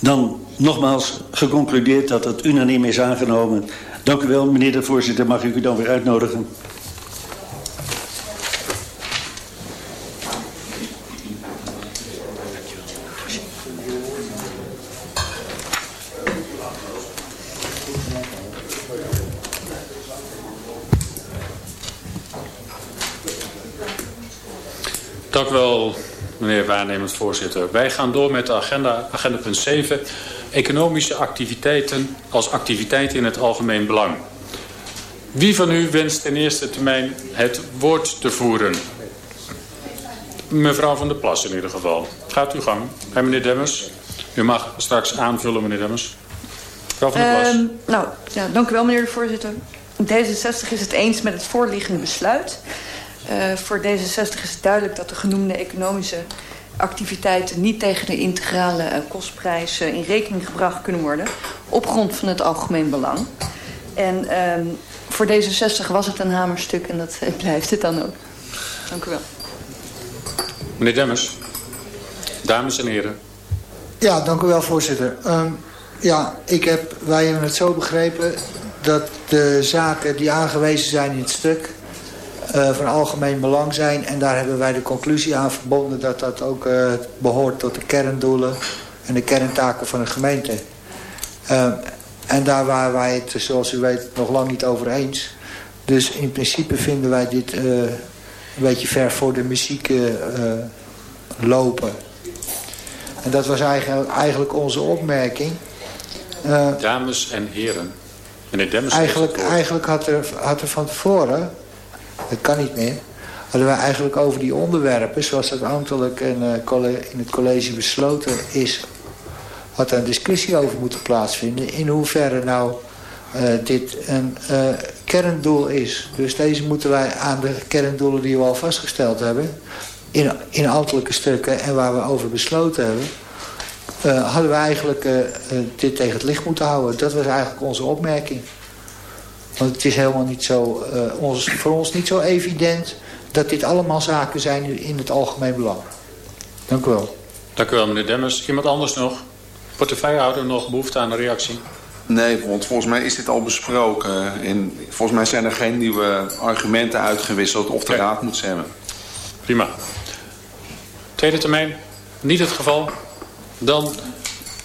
Dan nogmaals geconcludeerd dat het unaniem is aangenomen. Dank u wel, meneer de voorzitter. Mag ik u dan weer uitnodigen? Dank u wel, meneer waarnemend voorzitter. Wij gaan door met de agenda, agenda punt 7. Economische activiteiten als activiteiten in het algemeen belang. Wie van u wenst in eerste termijn het woord te voeren? Mevrouw van der Plas in ieder geval. Gaat uw gang. Bij meneer Demmers. U mag straks aanvullen, meneer Demmers. Mevrouw van der Plas. Uh, nou, ja, dank u wel, meneer de voorzitter. D66 is het eens met het voorliggende besluit. Uh, voor D66 is het duidelijk dat de genoemde economische activiteiten niet tegen de integrale uh, kostprijs uh, in rekening gebracht kunnen worden op grond van het algemeen belang. En uh, voor D66 was het een hamerstuk en dat blijft het dan ook. Dank u wel. Meneer Demmers, dames en heren. Ja, dank u wel voorzitter. Um, ja, ik heb, wij hebben het zo begrepen dat de zaken die aangewezen zijn in het stuk uh, van algemeen belang zijn. En daar hebben wij de conclusie aan verbonden dat dat ook uh, behoort tot de kerndoelen en de kerntaken van de gemeente. Uh, en daar waren wij het, zoals u weet, nog lang niet over eens. Dus in principe vinden wij dit een beetje ver voor de muziek lopen. En dat was eigenlijk, eigenlijk onze opmerking. Dames en heren. Meneer Demmers eigenlijk, eigenlijk had er, had er van tevoren dat kan niet meer. Hadden wij eigenlijk over die onderwerpen, zoals dat ambtelijk in, uh, in het college besloten is, had er een discussie over moeten plaatsvinden. In hoeverre nou uh, dit een uh, kerndoel is. Dus deze moeten wij aan de kerndoelen die we al vastgesteld hebben, in, in ambtelijke stukken en waar we over besloten hebben, hadden we eigenlijk dit tegen het licht moeten houden. Dat was eigenlijk onze opmerking. Want het is helemaal niet zo, uh, ons, voor ons niet zo evident dat dit allemaal zaken zijn in het algemeen belang. Dank u wel. Dank u wel, meneer Demmers. Iemand anders nog? Portefeuillehouder nog behoefte aan een reactie? Nee, want volgens mij is dit al besproken. En volgens mij zijn er geen nieuwe argumenten uitgewisseld of de ja. raad moet stemmen. Prima. Tweede termijn, niet het geval. Dan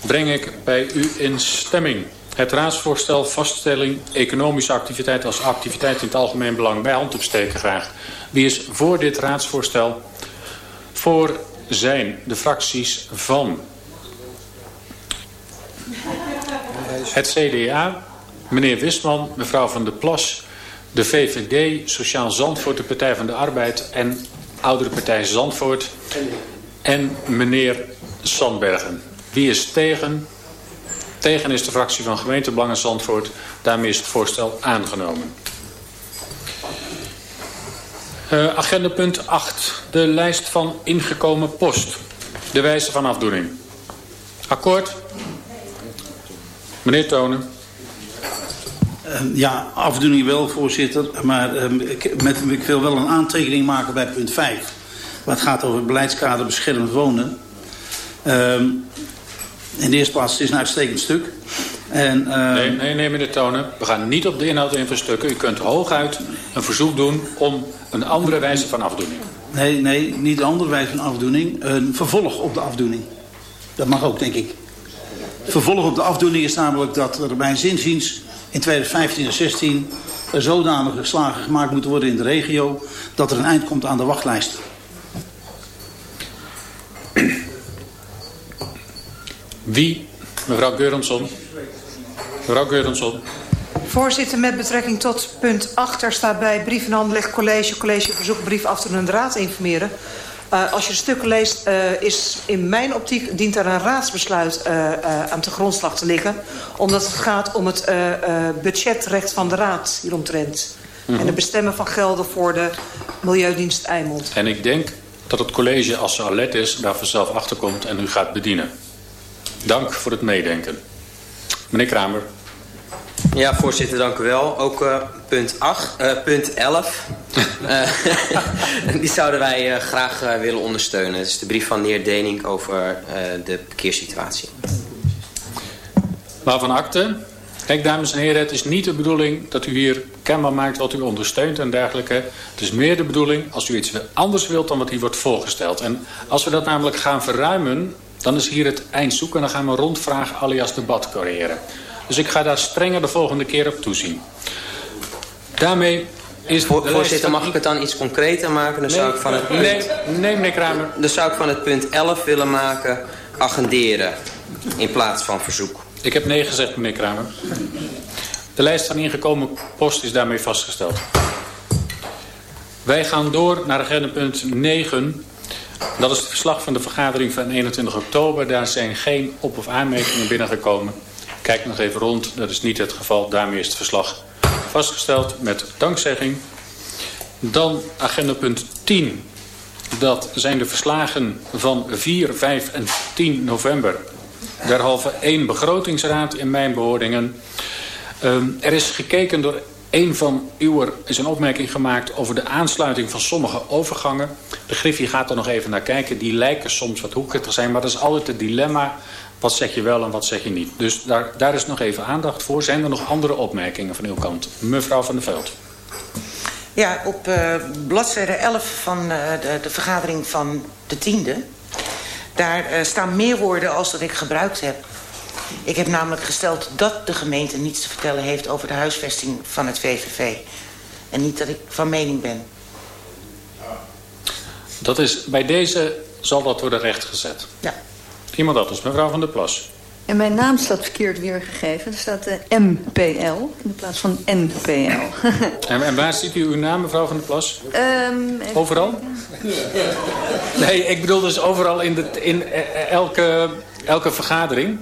breng ik bij u in stemming het raadsvoorstel vaststelling economische activiteit als activiteit in het algemeen belang bij hand opsteken graag. Wie is voor dit raadsvoorstel? Voor zijn de fracties van het CDA, meneer Wisman, mevrouw van der Plas, de VVD, Sociaal Zandvoort, de Partij van de Arbeid en Oudere Partij Zandvoort en meneer Sandbergen. Wie is tegen? Tegen is de fractie van gemeentebelangen Zandvoort. Daarmee is het voorstel aangenomen. Uh, agenda punt 8. De lijst van ingekomen post. De wijze van afdoening. Akkoord? Meneer Tonen. Uh, ja, afdoening wel, voorzitter. Maar uh, ik, met, ik wil wel een aantekening maken bij punt 5. Wat gaat over het beleidskader beschermd wonen. In de eerste plaats, het is een uitstekend stuk. En, uh... nee, nee, nee, meneer Tonen. We gaan niet op de inhoud in verstukken. U kunt hooguit een verzoek doen om een andere wijze van afdoening. Nee, nee, niet een andere wijze van afdoening. Een vervolg op de afdoening. Dat mag ook, denk ik. Vervolg op de afdoening is namelijk dat er bij zinziens in 2015 en 2016 er zodanige slagen gemaakt moeten worden in de regio... dat er een eind komt aan de wachtlijst. Wie? Mevrouw Geurensson. Mevrouw Geurensson. Voorzitter, met betrekking tot punt 8, daar staat bij brief en aanleg college, college verzoek brief afdoende raad informeren. Uh, als je de stukken leest, uh, is in mijn optiek dient er een raadsbesluit uh, aan de grondslag te liggen. Omdat het gaat om het budgetrecht van de raad hieromtrent. Mm -hmm. En het bestemmen van gelden voor de Milieudienst Eimond. En ik denk dat het college, als ze alert is, daar vanzelf achterkomt en u gaat bedienen. Dank voor het meedenken. Meneer Kramer. Ja, voorzitter, dank u wel. Ook uh, punt, 8, uh, punt 11. uh, die zouden wij graag willen ondersteunen. Het is de brief van de heer Dening over de parkeersituatie. Waarvan akte. Kijk, dames en heren, het is niet de bedoeling dat u hier kenbaar maakt wat u ondersteunt en dergelijke. Het is meer de bedoeling als u iets anders wilt dan wat hier wordt voorgesteld. En als we dat namelijk gaan verruimen, dan is hier het eindzoek en dan gaan we rondvragen alias debat creëren. Dus ik ga daar strenger de volgende keer op toezien. Daarmee is Voor, voorzitter, mag ik het dan iets concreter maken? Dan nee, zou ik van het punt, nee, nee, meneer Kramer. Dan zou ik van het punt 11 willen maken agenderen in plaats van verzoek. Ik heb nee gezegd, meneer Kramer. De lijst van ingekomen post is daarmee vastgesteld. Wij gaan door naar agenda punt 9. Dat is het verslag van de vergadering van 21 oktober. Daar zijn geen op- of aanmerkingen binnengekomen. Kijk nog even rond, dat is niet het geval. Daarmee is het verslag vastgesteld met dankzegging. Dan agenda punt 10. Dat zijn de verslagen van 4, 5 en 10 november. Derhalve één begrotingsraad in mijn behoordingen. Um, er is gekeken door een van uw er is een opmerking gemaakt over de aansluiting van sommige overgangen. De Griffie gaat er nog even naar kijken. Die lijken soms wat hoekiger te zijn, maar dat is altijd het dilemma. Wat zeg je wel en wat zeg je niet? Dus daar, daar is nog even aandacht voor. Zijn er nog andere opmerkingen van uw kant? Mevrouw van der Veld. Ja, op uh, bladzijde 11 van uh, de, de, vergadering van de tiende... daar uh, staan meer woorden als dat ik gebruikt heb. Ik heb namelijk gesteld dat de gemeente niets te vertellen heeft... over de huisvesting van het VVV. En niet dat ik van mening ben. Dat is, bij deze zal dat worden rechtgezet. Ja. Iemand anders, mevrouw van der Plas. En mijn naam staat verkeerd weergegeven. Er staat de MPL in plaats van NPL. en, en, waar ziet u uw naam, mevrouw van der Plas? Um, overal? nee, ik bedoel dus overal in, de, in elke, elke vergadering.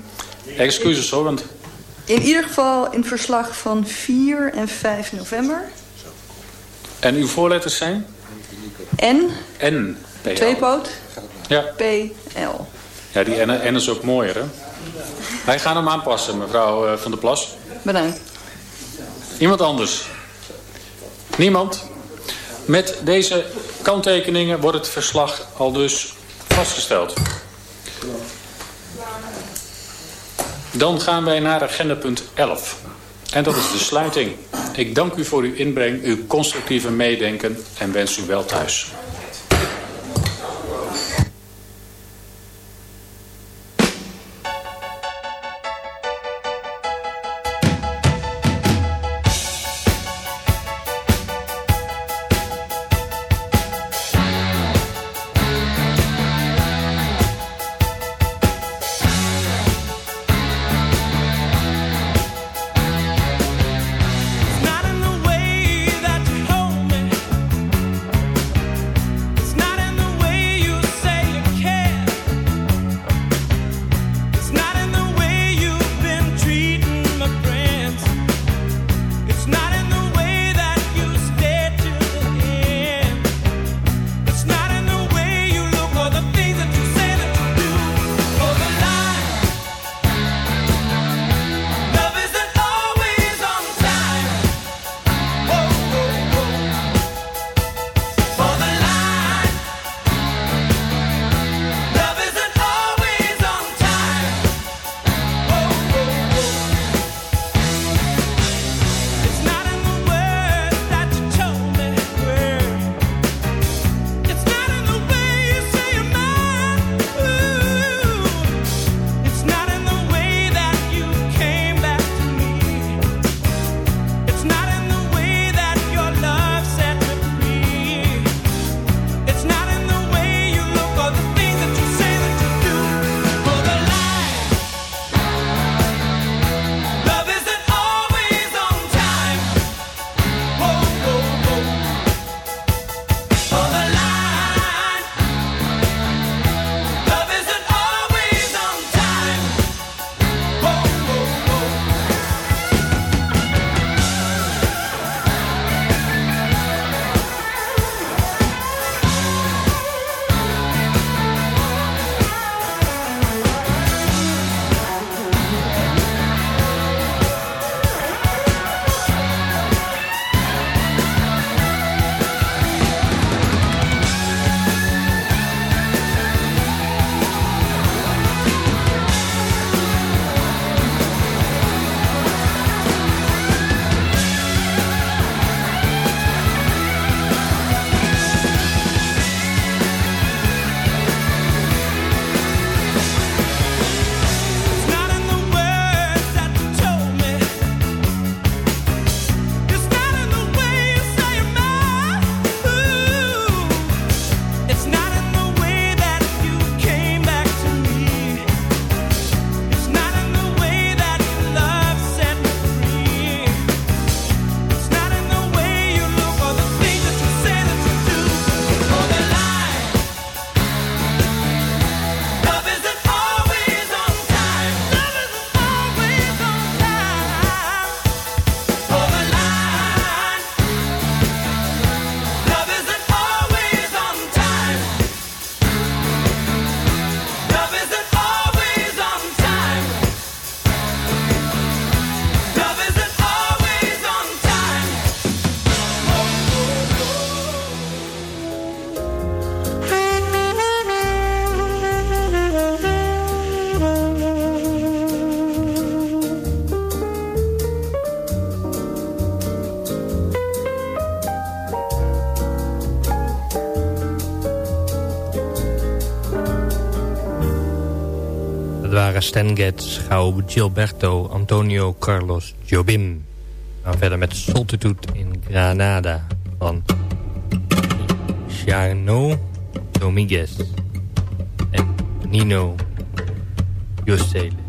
Excuses hoor, want... In ieder geval in verslag van 4 en 5 november. En uw voorletters zijn? N. N. Tweepoot. Ja. PL. Ja, die N, N is ook mooier, hè? Wij gaan hem aanpassen, mevrouw Van der Plas. Bedankt. Iemand anders? Niemand? Met deze kanttekeningen wordt het verslag al dus vastgesteld. Dan gaan wij naar agenda punt 11. En dat is de sluiting. Ik dank u voor uw inbreng, uw constructieve meedenken en wens u wel thuis. Stenget, Gau Gilberto, Antonio Carlos Jobim. We gaan verder met Soltitude in Granada van Jarno Dominguez en Nino Josele.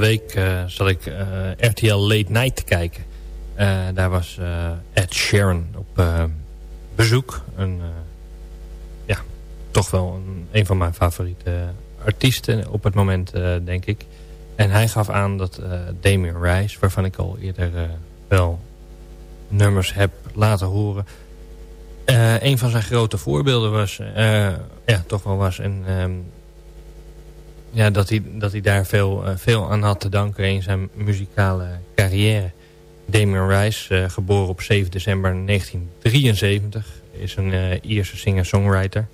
De week uh, zat ik RTL Late Night te kijken. daar was Ed Sheeran op bezoek. Een, ja, toch wel een, van mijn favoriete artiesten op het moment, denk ik. En hij gaf aan dat Damien Rice, waarvan ik al eerder wel nummers heb laten horen... Een van zijn grote voorbeelden was, ja, toch wel was. En, um, ja, dat, hij, dat hij daar veel, uh, veel aan had te danken in zijn muzikale carrière. Damien Rice, geboren op 7 december 1973, is een Ierse singer-songwriter.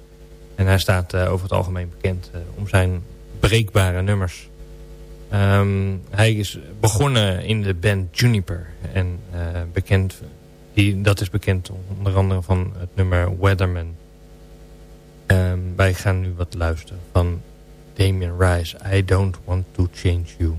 En hij staat over het algemeen bekend om zijn breekbare nummers. Um, hij is begonnen in de band Juniper en bekend die, dat is bekend onder andere van het nummer Weatherman. Um, wij gaan nu wat luisteren van Damien Rice. I don't want to change you.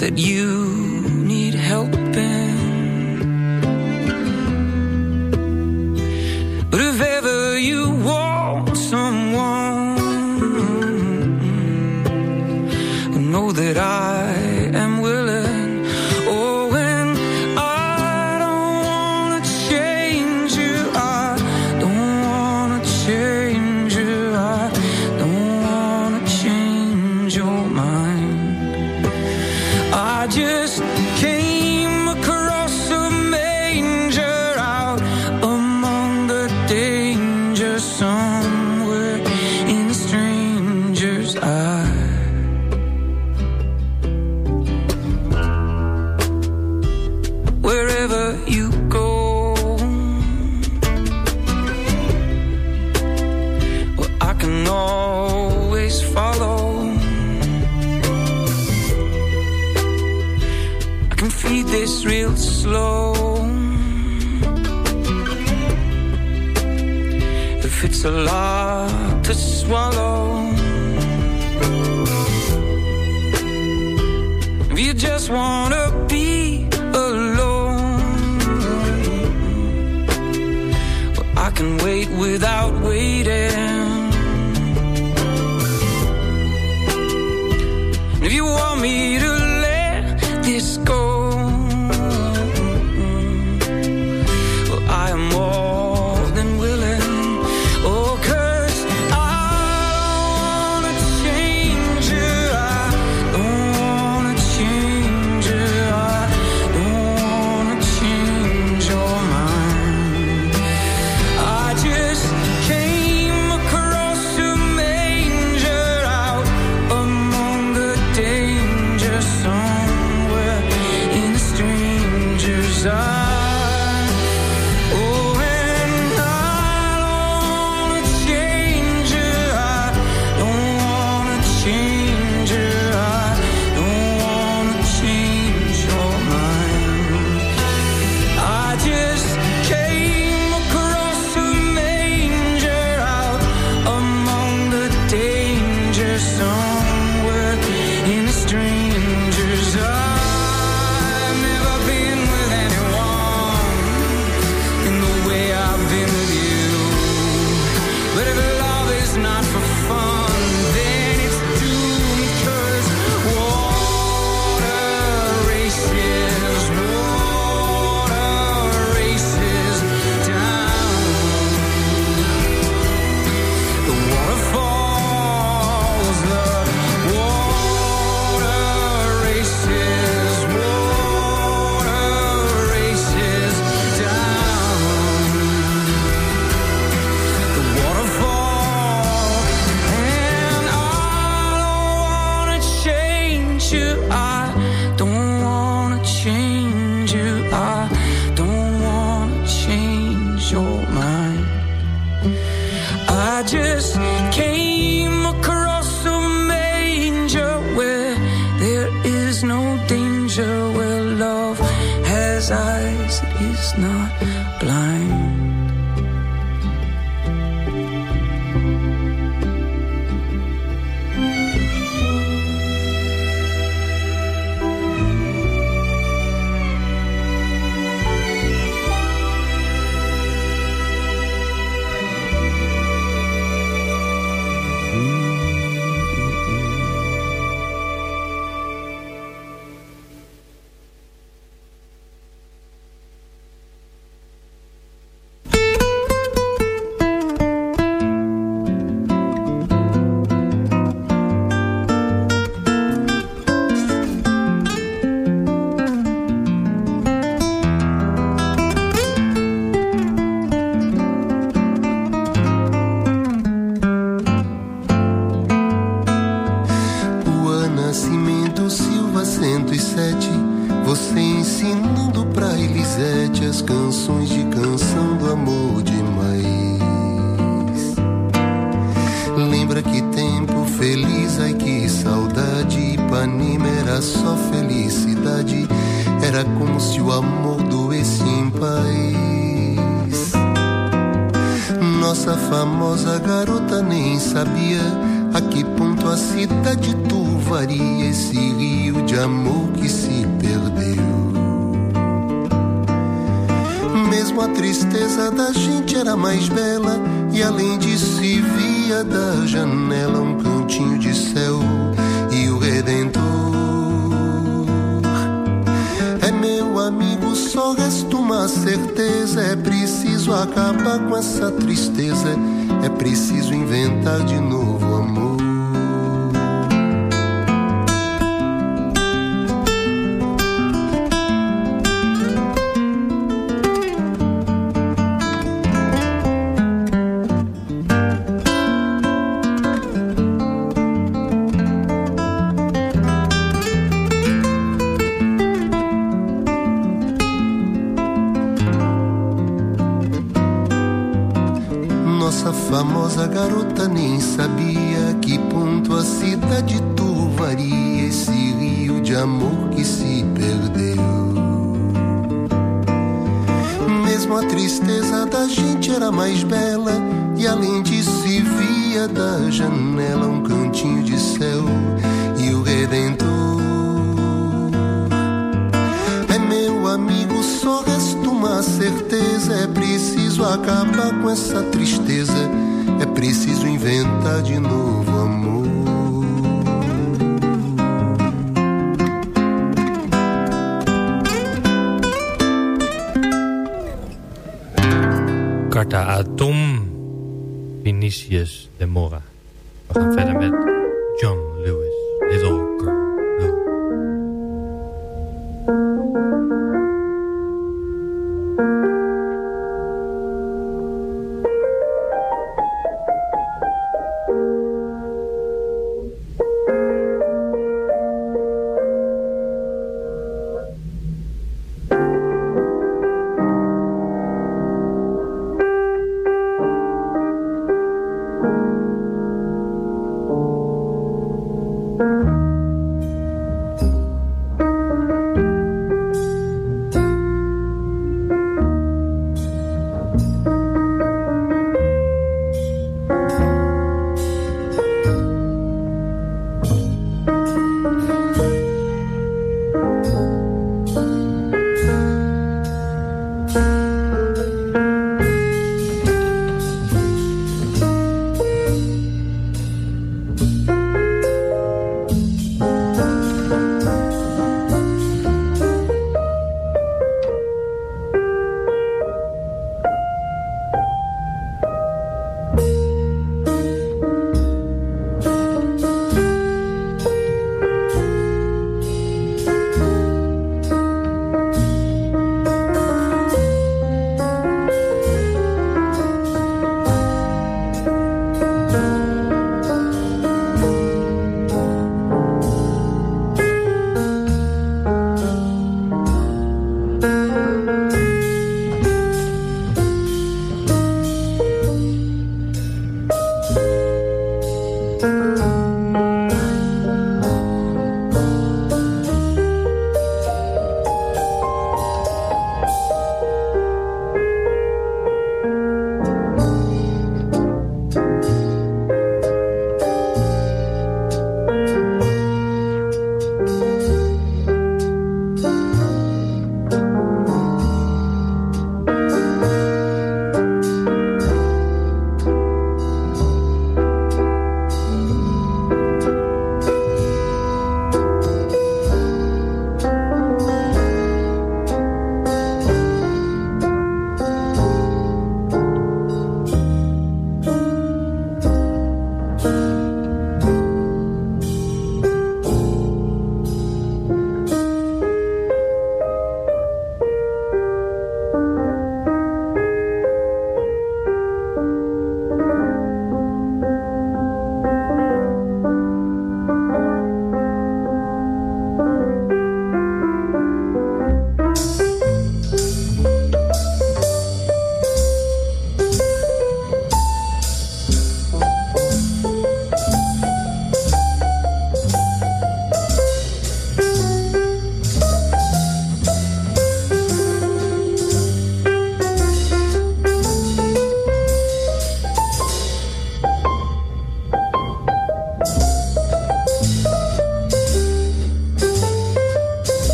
that you need help in. But if ever you want someone, know that I you just wanna be alone. Well, I can wait without waiting. If you want me to Se rio de amor que se perdeu. Mesmo a tristeza da gente era mais bela, e além disso se via da janela um cantinho de céu e o redentor. É meu amigo, só resta uma certeza: é preciso acabar com essa tristeza, é preciso inventar de novo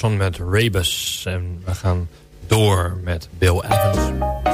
Johansson met Rebus. En we gaan door met Bill Evans.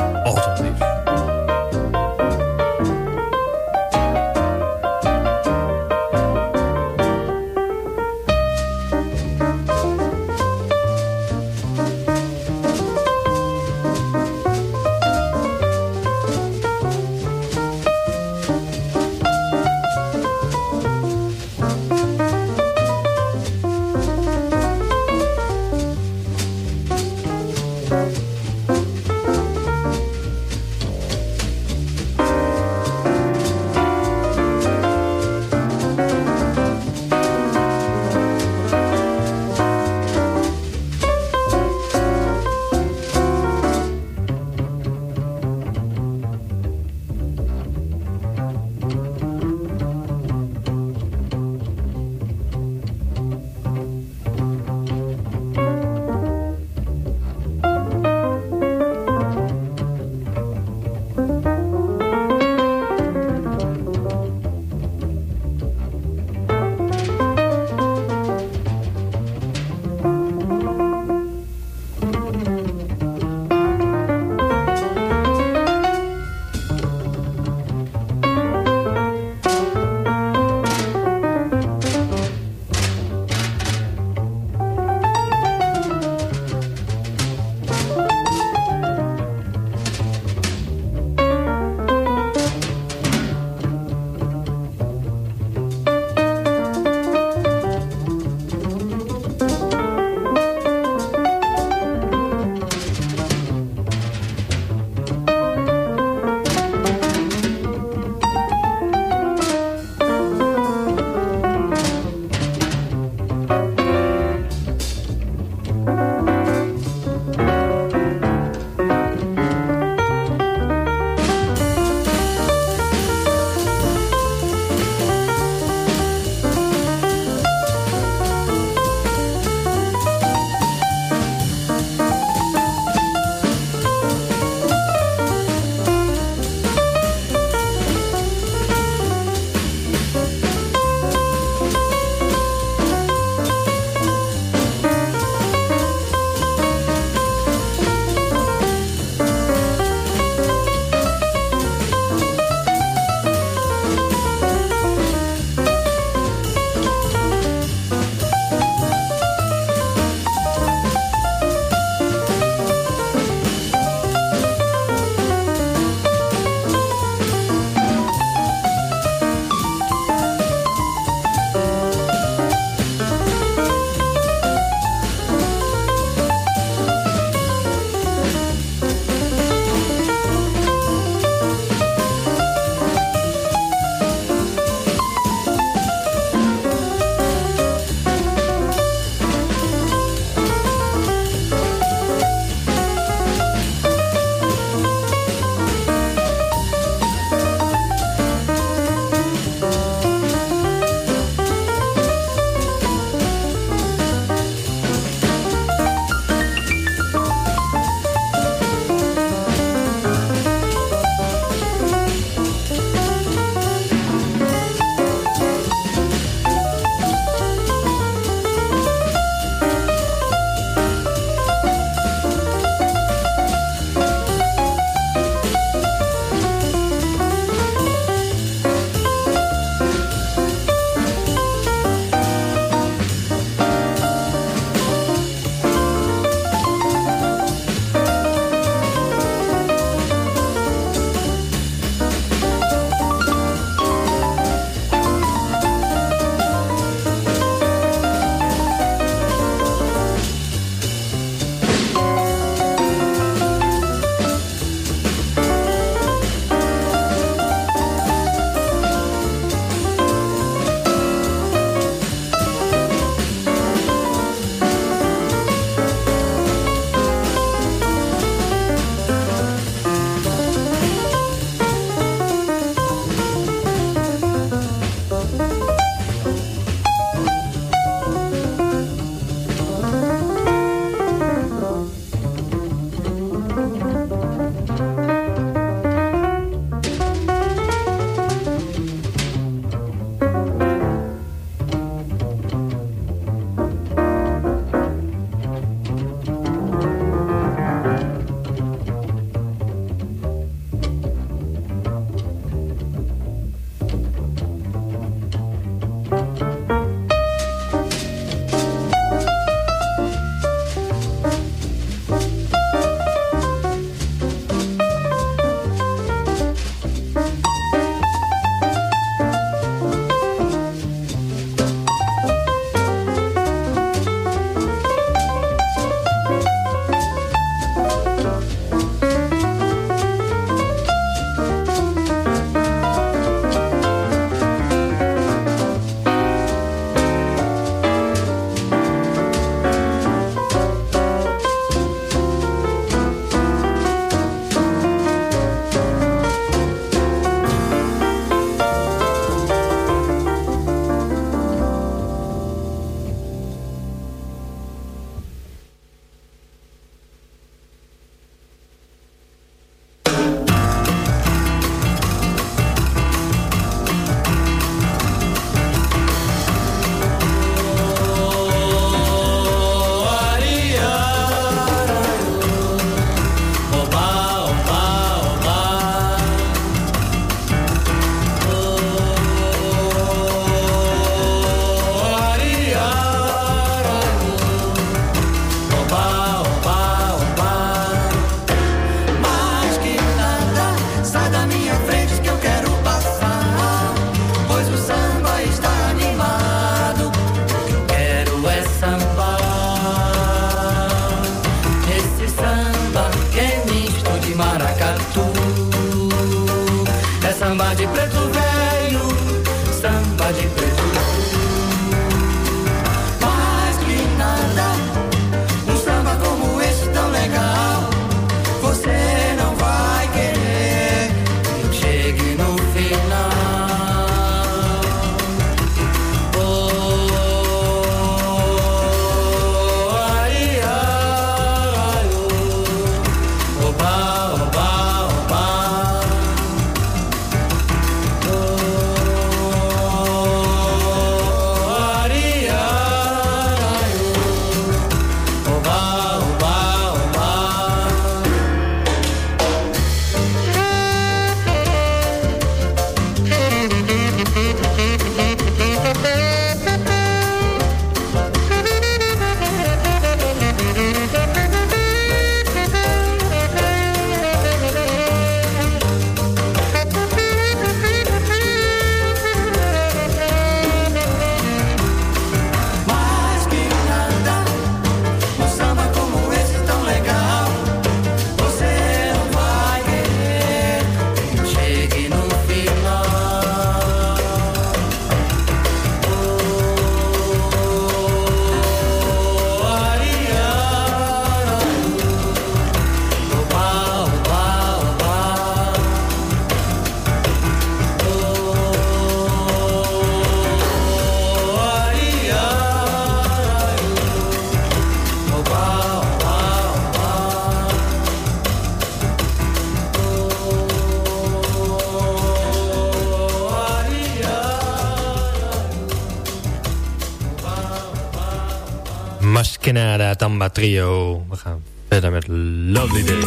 Trio. We gaan verder met Lovely Day.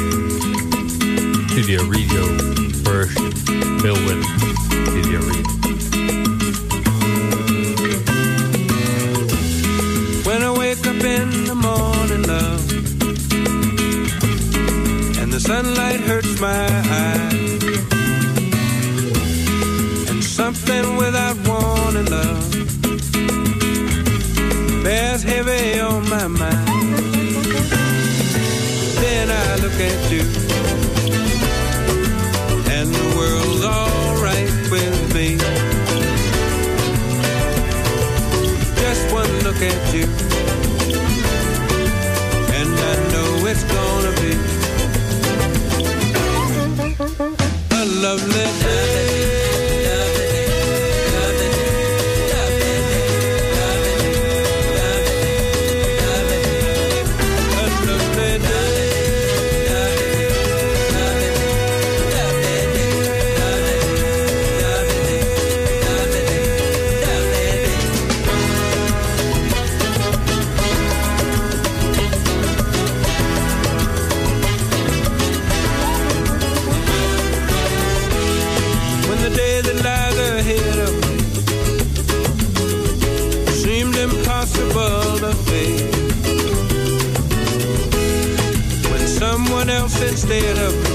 Studio Radio version. Wynn. Studio Radio. When I wake up in the morning, love And the sunlight hurts my eyes And something without warning, love bears heavy on my mind. At you, and the world's alright with me. Just one look at you, instead of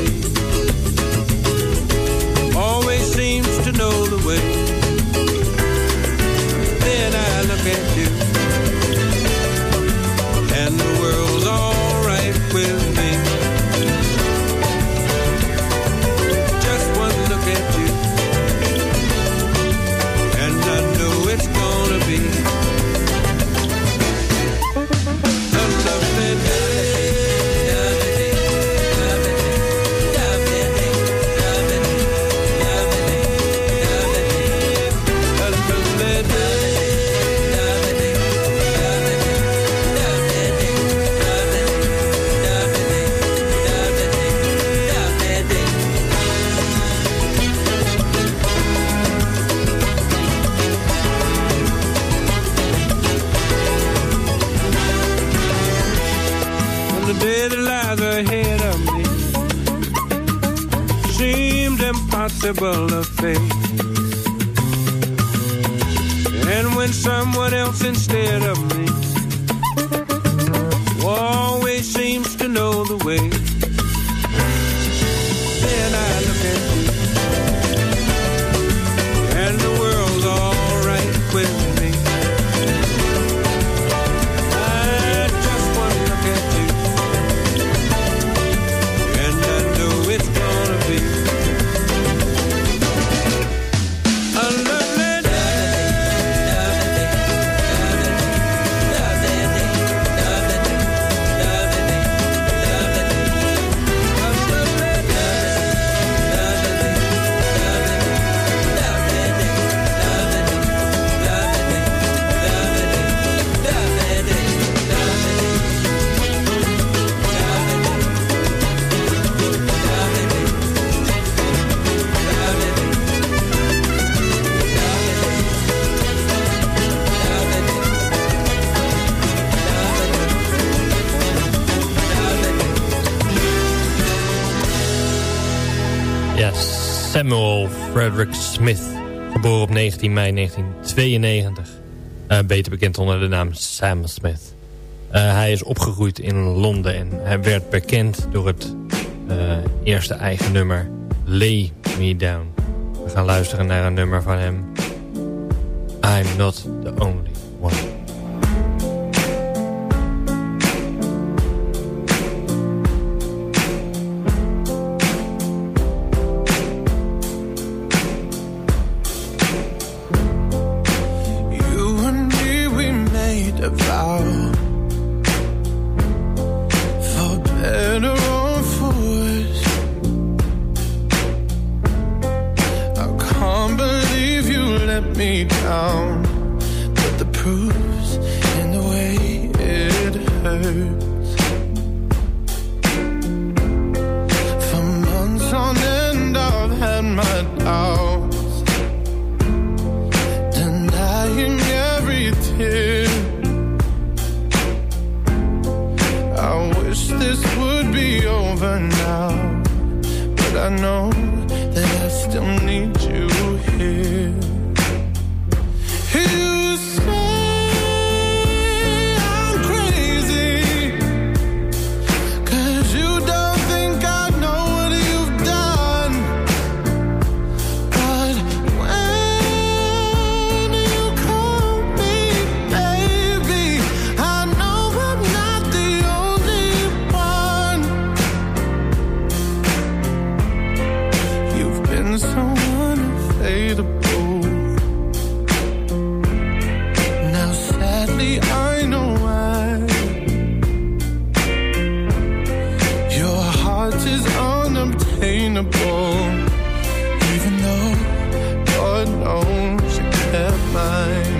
Frederick Smith. Geboren op 19 mei 1992. Uh, beter bekend onder de naam Sam Smith. Uh, hij is opgegroeid in Londen en hij werd bekend door het uh, eerste eigen nummer Lay Me Down. We gaan luisteren naar een nummer van hem. I'm not the only You're crazy and I'm out of my mind.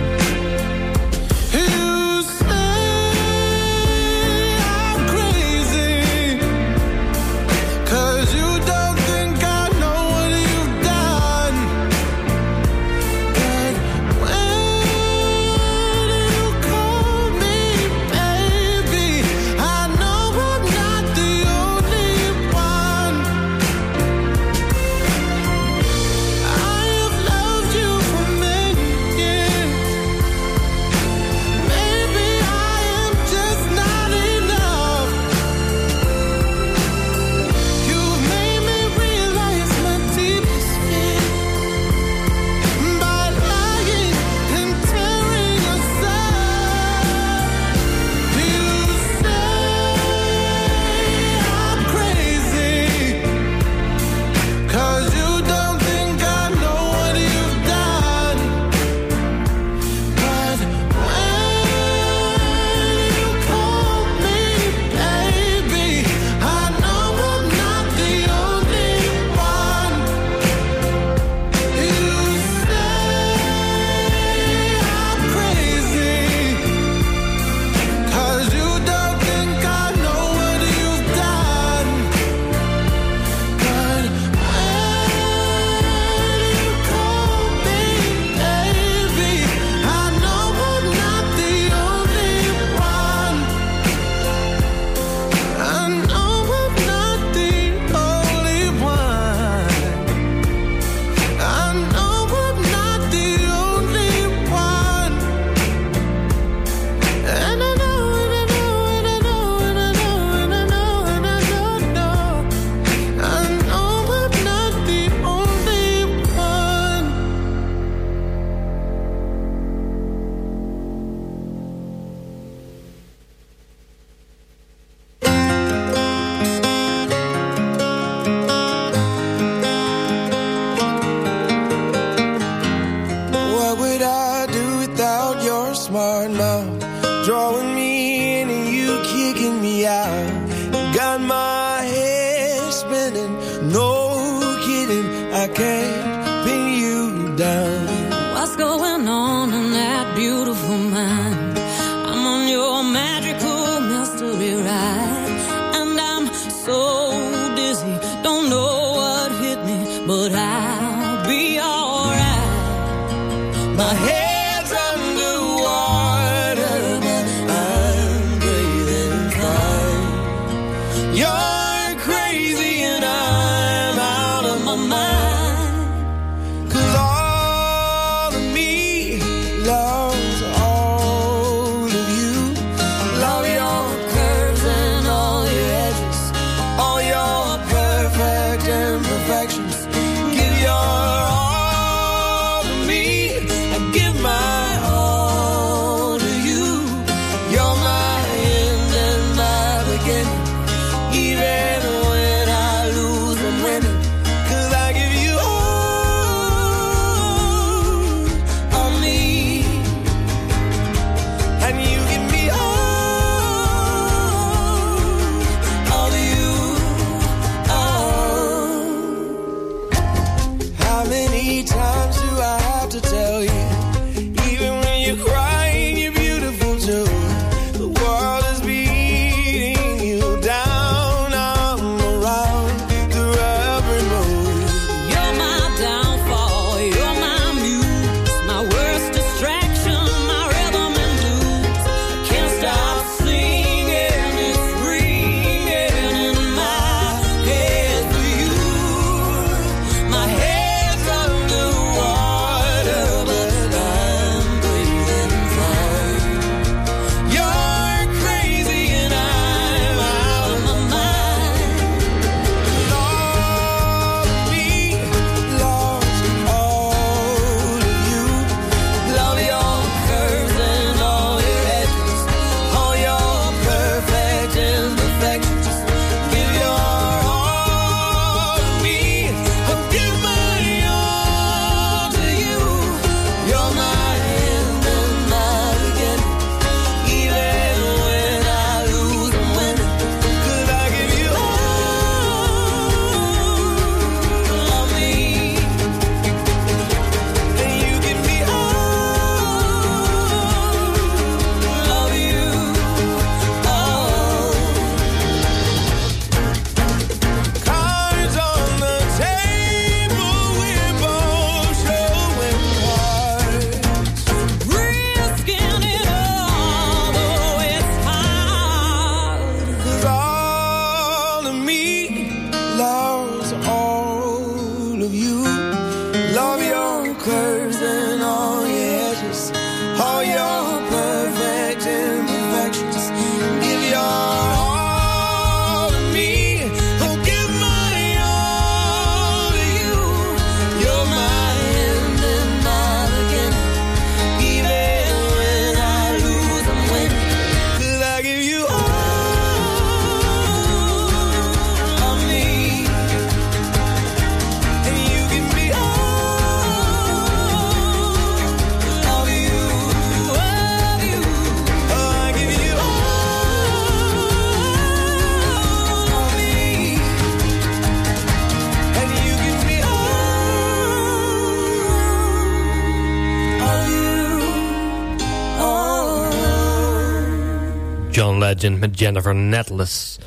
Met Jennifer Netless.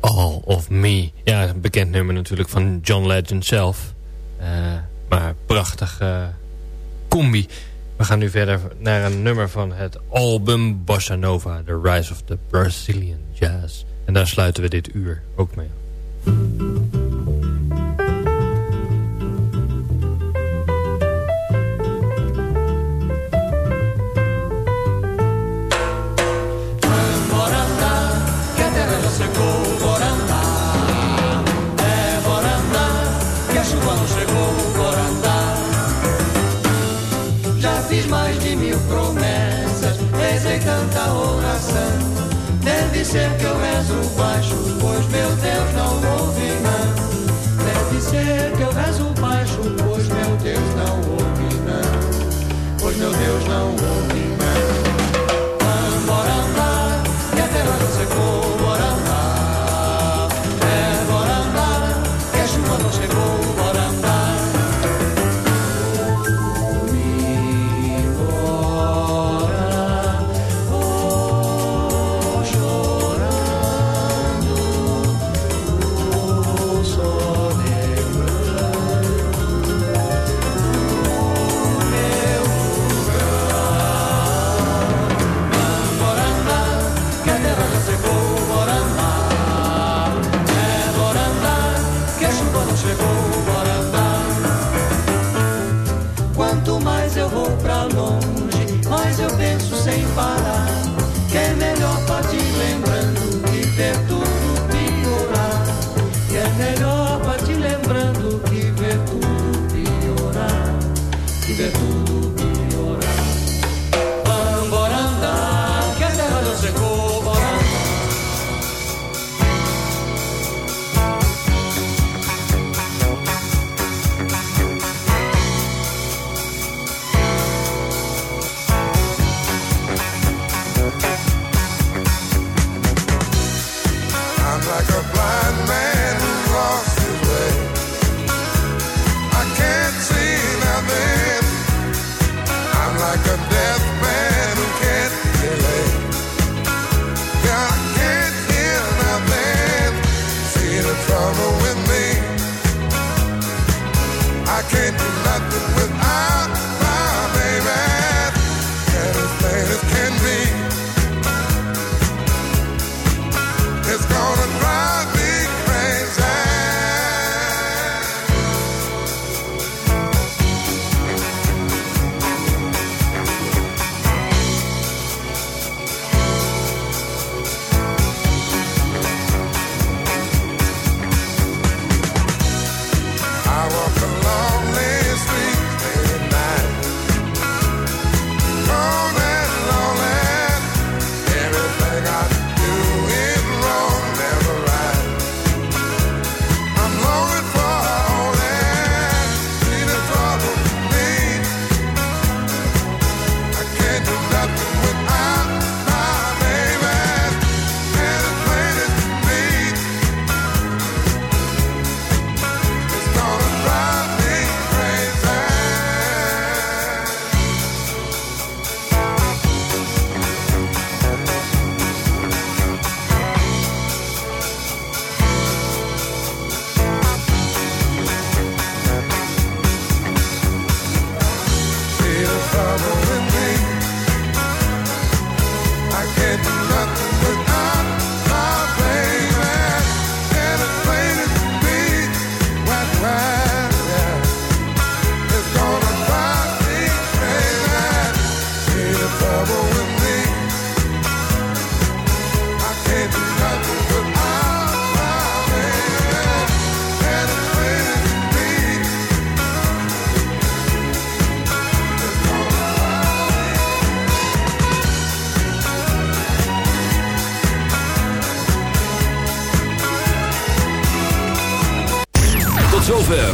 All of Me. Ja, een bekend nummer natuurlijk van John Legend zelf. Uh, maar prachtig uh, combi. We gaan nu verder naar een nummer van het album Bossa Nova. The Rise of the Brazilian Jazz. En daar sluiten we dit uur ook mee